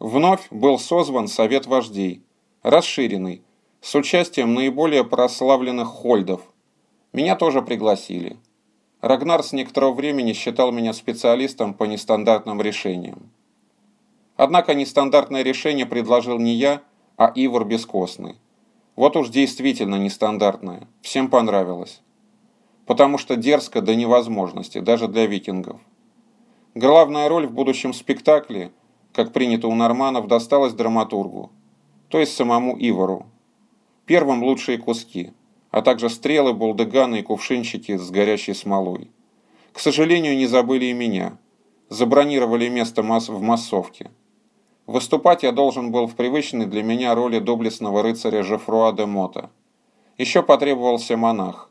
Вновь был созван Совет вождей, расширенный, с участием наиболее прославленных хольдов. Меня тоже пригласили. Рагнар с некоторого времени считал меня специалистом по нестандартным решениям. Однако нестандартное решение предложил не я, а Ивар Бескостный. Вот уж действительно нестандартное, всем понравилось. Потому что дерзко до невозможности, даже для викингов. Главная роль в будущем спектакле, как принято у норманов, досталась драматургу, то есть самому Ивару. Первым лучшие куски, а также стрелы, булдыганы и кувшинчики с горящей смолой. К сожалению, не забыли и меня. Забронировали место в массовке. Выступать я должен был в привычной для меня роли доблестного рыцаря Жефруа де Мота. Еще потребовался монах.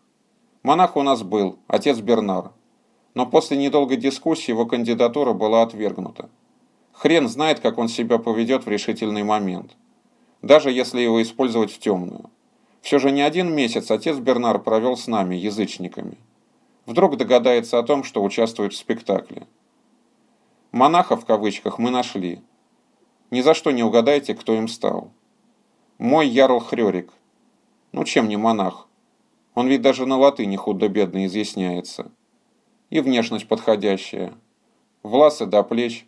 Монах у нас был, отец Бернар но после недолгой дискуссии его кандидатура была отвергнута. Хрен знает, как он себя поведет в решительный момент. Даже если его использовать в темную. Все же не один месяц отец Бернар провел с нами, язычниками. Вдруг догадается о том, что участвует в спектакле. «Монаха» в кавычках мы нашли. Ни за что не угадайте, кто им стал. Мой Ярл Хрёрик. Ну чем не монах? Он ведь даже на латыни худо-бедно изъясняется и внешность подходящая. Власы до плеч,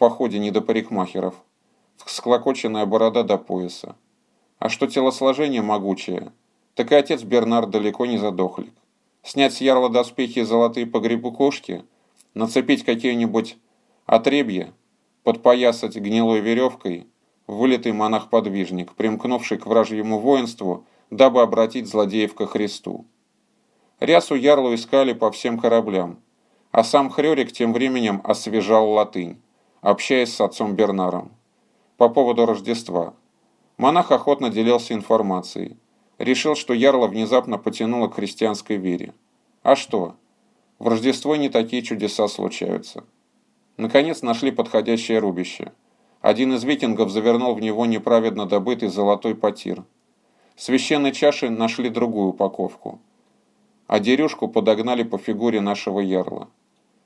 походе не до парикмахеров, склокоченная борода до пояса. А что телосложение могучее, так и отец Бернард далеко не задохлик. Снять с ярла доспехи и золотые погребукошки, нацепить какие-нибудь отребья, подпоясать гнилой веревкой, вылитый монах-подвижник, примкнувший к вражьему воинству, дабы обратить злодеев ко Христу. Рясу ярлу искали по всем кораблям, а сам Хрёрик тем временем освежал латынь, общаясь с отцом Бернаром. По поводу Рождества. Монах охотно делился информацией. Решил, что ярла внезапно потянуло к христианской вере. А что? В Рождество не такие чудеса случаются. Наконец нашли подходящее рубище. Один из викингов завернул в него неправедно добытый золотой потир. Священной чаши нашли другую упаковку – а дерюшку подогнали по фигуре нашего ярла.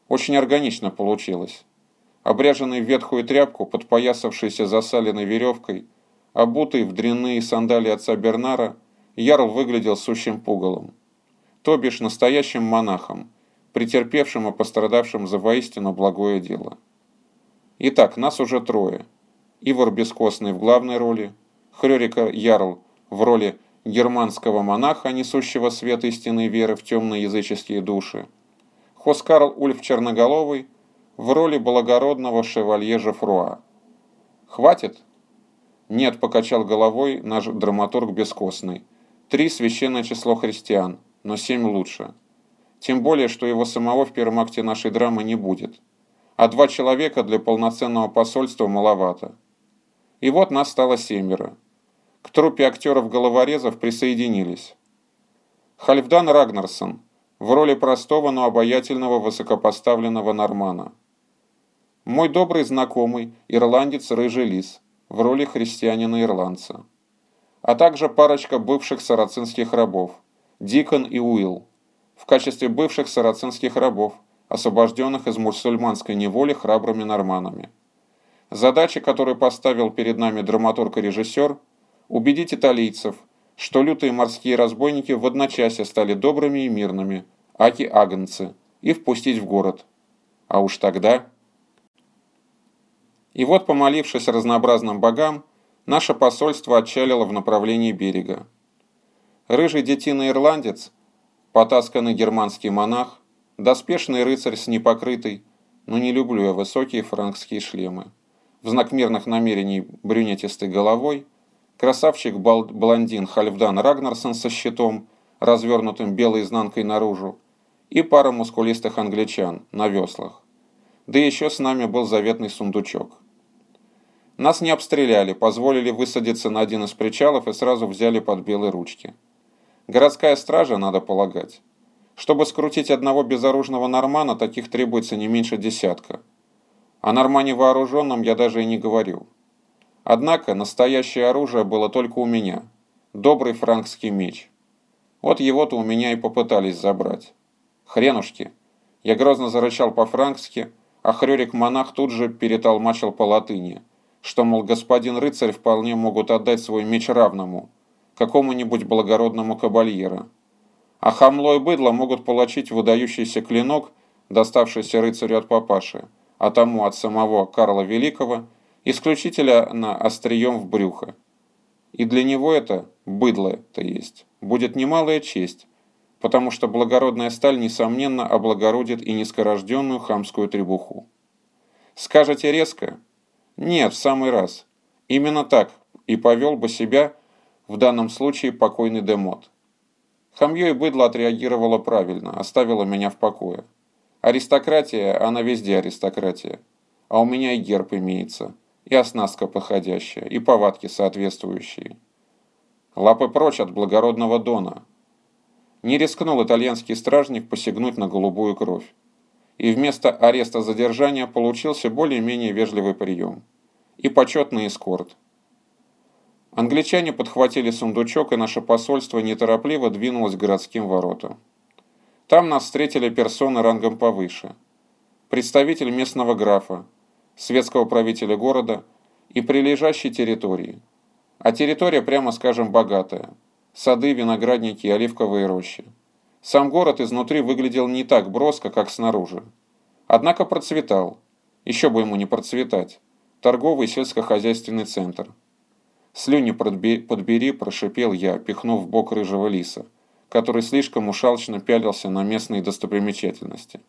Очень органично получилось. Обряженный в ветхую тряпку, подпоясавшийся засаленной веревкой, обутый в дрянные сандалии отца Бернара, ярл выглядел сущим пугалом. То бишь настоящим монахом, претерпевшим и пострадавшим за воистину благое дело. Итак, нас уже трое. Ивар Бескостный в главной роли, Хрёрика Ярл в роли германского монаха, несущего свет истинной веры в темные языческие души, Хоскарл Ульф Черноголовый в роли благородного шевалье Жефруа. «Хватит?» «Нет», — покачал головой наш драматург бескостный. «Три — священное число христиан, но семь лучше. Тем более, что его самого в первом акте нашей драмы не будет. А два человека для полноценного посольства маловато. И вот нас стало семеро. К труппе актеров-головорезов присоединились Хальфдан Рагнарсон в роли простого, но обаятельного высокопоставленного нормана. Мой добрый знакомый, ирландец Рыжий Лис, в роли христианина-ирландца. А также парочка бывших сарацинских рабов, Дикон и Уилл, в качестве бывших сарацинских рабов, освобожденных из мусульманской неволи храбрыми норманами. Задача, которую поставил перед нами драматург и режиссер – убедить италийцев, что лютые морские разбойники в одночасье стали добрыми и мирными, аки-агнцы, и впустить в город. А уж тогда... И вот, помолившись разнообразным богам, наше посольство отчалило в направлении берега. Рыжий детиный ирландец, потасканный германский монах, доспешный рыцарь с непокрытой, но не люблю я высокие франкские шлемы, в знак мирных намерений брюнетистой головой, красавчик-блондин Хальфдан Рагнарсон со щитом, развернутым белой изнанкой наружу, и пара мускулистых англичан на веслах. Да еще с нами был заветный сундучок. Нас не обстреляли, позволили высадиться на один из причалов и сразу взяли под белые ручки. Городская стража, надо полагать. Чтобы скрутить одного безоружного нормана, таких требуется не меньше десятка. О нормане вооруженном я даже и не говорил. Однако настоящее оружие было только у меня. Добрый франкский меч. Вот его-то у меня и попытались забрать. Хренушки. Я грозно зарычал по-франкски, а Хрёрик-монах тут же перетолмачил по латыни, что, мол, господин рыцарь вполне могут отдать свой меч равному, какому-нибудь благородному кабальера. А хамло и быдло могут получить выдающийся клинок, доставшийся рыцарю от папаши, а тому от самого Карла Великого, исключительно острием в брюхо. И для него это, быдло-то есть, будет немалая честь, потому что благородная сталь, несомненно, облагородит и низкорожденную хамскую требуху. Скажете резко? Нет, в самый раз. Именно так и повел бы себя в данном случае покойный Демот. Хамье и быдло отреагировало правильно, оставило меня в покое. Аристократия, она везде аристократия. А у меня и герб имеется, и оснастка походящая, и повадки соответствующие. Лапы прочь от благородного Дона. Не рискнул итальянский стражник посягнуть на голубую кровь. И вместо ареста задержания получился более-менее вежливый прием. И почетный эскорт. Англичане подхватили сундучок, и наше посольство неторопливо двинулось к городским воротам. Там нас встретили персоны рангом повыше. Представитель местного графа, светского правителя города и прилежащей территории. А территория, прямо скажем, богатая. Сады, виноградники и оливковые рощи. Сам город изнутри выглядел не так броско, как снаружи. Однако процветал. Еще бы ему не процветать. Торговый сельскохозяйственный центр. «Слюни подбери», – прошипел я, пихнув в бок рыжего лиса, который слишком ушалчно пялился на местные достопримечательности.